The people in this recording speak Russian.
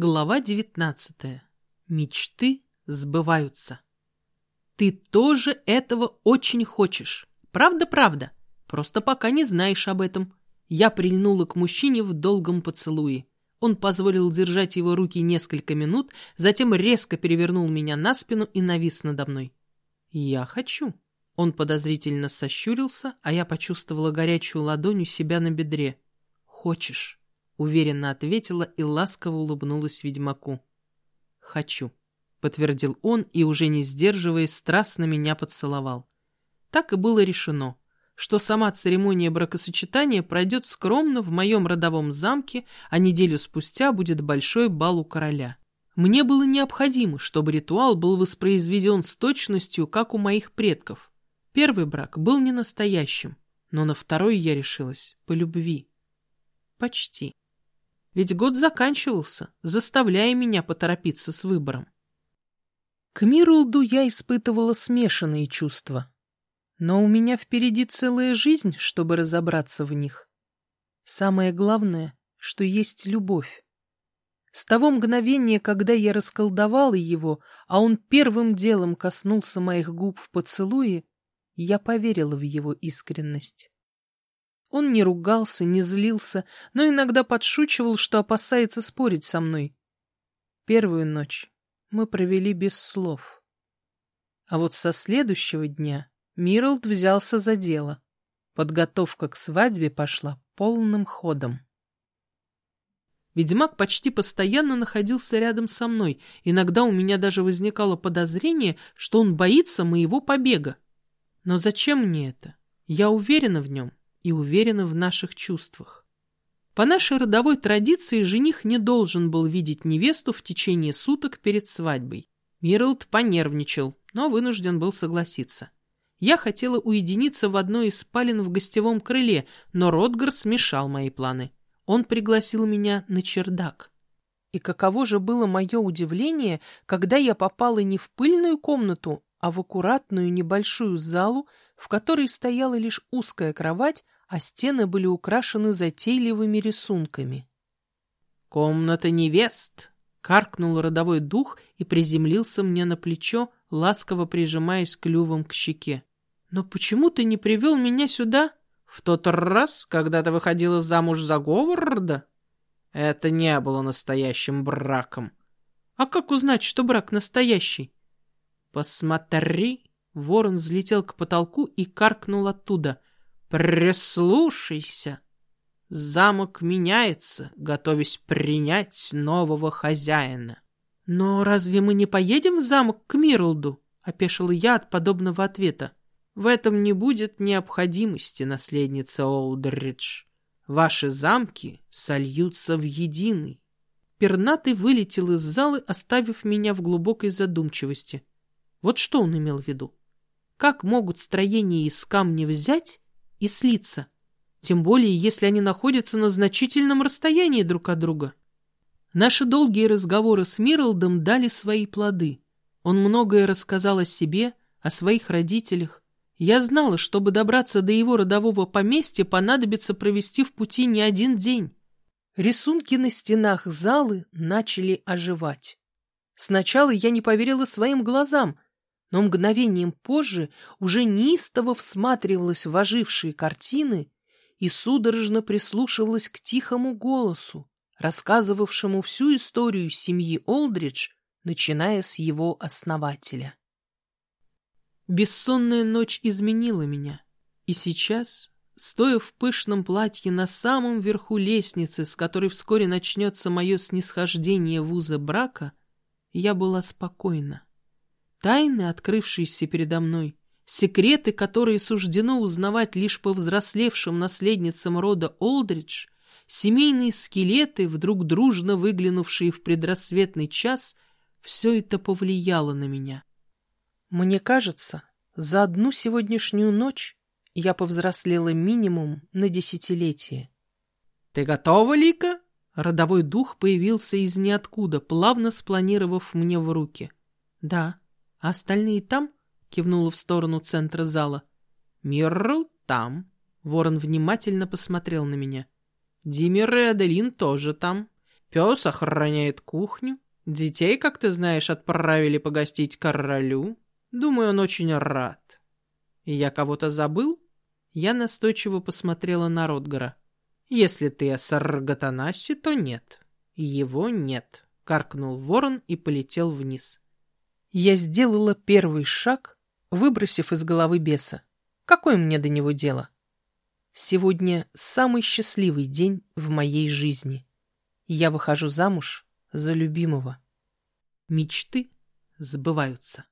Глава девятнадцатая. Мечты сбываются. Ты тоже этого очень хочешь. Правда-правда. Просто пока не знаешь об этом. Я прильнула к мужчине в долгом поцелуе. Он позволил держать его руки несколько минут, затем резко перевернул меня на спину и навис надо мной. «Я хочу». Он подозрительно сощурился, а я почувствовала горячую ладонь у себя на бедре. «Хочешь?» — уверенно ответила и ласково улыбнулась ведьмаку. «Хочу», — подтвердил он и, уже не сдерживаясь, страстно меня поцеловал. Так и было решено что сама церемония бракосочетания пройдет скромно в моем родовом замке, а неделю спустя будет большой бал у короля. Мне было необходимо, чтобы ритуал был воспроизведен с точностью, как у моих предков. Первый брак был не настоящим, но на второй я решилась по любви. Почти. Ведь год заканчивался, заставляя меня поторопиться с выбором. К Мирлду я испытывала смешанные чувства. Но у меня впереди целая жизнь, чтобы разобраться в них. Самое главное, что есть любовь. С того мгновения, когда я расколдовала его, а он первым делом коснулся моих губ в поцелуе, я поверила в его искренность. Он не ругался, не злился, но иногда подшучивал, что опасается спорить со мной. Первую ночь мы провели без слов. А вот со следующего дня Мирлд взялся за дело. Подготовка к свадьбе пошла полным ходом. Ведьмак почти постоянно находился рядом со мной. Иногда у меня даже возникало подозрение, что он боится моего побега. Но зачем мне это? Я уверена в нем и уверена в наших чувствах. По нашей родовой традиции жених не должен был видеть невесту в течение суток перед свадьбой. Мирлд понервничал, но вынужден был согласиться. Я хотела уединиться в одной из спален в гостевом крыле, но Ротгар смешал мои планы. Он пригласил меня на чердак. И каково же было мое удивление, когда я попала не в пыльную комнату, а в аккуратную небольшую залу, в которой стояла лишь узкая кровать, а стены были украшены затейливыми рисунками. «Комната невест!» — каркнул родовой дух и приземлился мне на плечо, ласково прижимаясь клювом к щеке. Но почему ты не привел меня сюда в тот раз, когда ты выходила замуж за Говарда? Это не было настоящим браком. А как узнать, что брак настоящий? Посмотри. Ворон взлетел к потолку и каркнул оттуда. Прислушайся. Замок меняется, готовясь принять нового хозяина. Но разве мы не поедем в замок к Мирлду? Опешила я от подобного ответа. В этом не будет необходимости, наследница Олдридж. Ваши замки сольются в единый. Пернатый вылетел из залы, оставив меня в глубокой задумчивости. Вот что он имел в виду. Как могут строения из камня взять и слиться? Тем более, если они находятся на значительном расстоянии друг от друга. Наши долгие разговоры с Мирлдом дали свои плоды. Он многое рассказал о себе, о своих родителях, я знала, чтобы добраться до его родового поместья, понадобится провести в пути не один день. Рисунки на стенах залы начали оживать. Сначала я не поверила своим глазам, но мгновением позже уже неистово всматривалась в ожившие картины и судорожно прислушивалась к тихому голосу, рассказывавшему всю историю семьи Олдридж, начиная с его основателя. Бессонная ночь изменила меня. И сейчас, стоя в пышном платье на самом верху лестницы, с которой вскоре начнется мое снисхождение в узы брака, я была спокойна. Тайны, открывшиеся передо мной, секреты, которые суждено узнавать лишь по взрослевшим наследницам рода Олдридж, семейные скелеты, вдруг дружно выглянувшие в предрассветный час, все это повлияло на меня. Мне кажется, за одну сегодняшнюю ночь я повзрослела минимум на десятилетие. — Ты готова, Лика? Родовой дух появился из ниоткуда, плавно спланировав мне в руки. — Да. А остальные там? — кивнула в сторону центра зала. — Миррл там. Ворон внимательно посмотрел на меня. — Димир и Аделин тоже там. Пес охраняет кухню. Детей, как ты знаешь, отправили погостить королю. Думаю, он очень рад. Я кого-то забыл? Я настойчиво посмотрела на Ротгара. Если ты о Саргатанасе, то нет. Его нет. Каркнул ворон и полетел вниз. Я сделала первый шаг, выбросив из головы беса. Какое мне до него дело? Сегодня самый счастливый день в моей жизни. Я выхожу замуж за любимого. Мечты сбываются.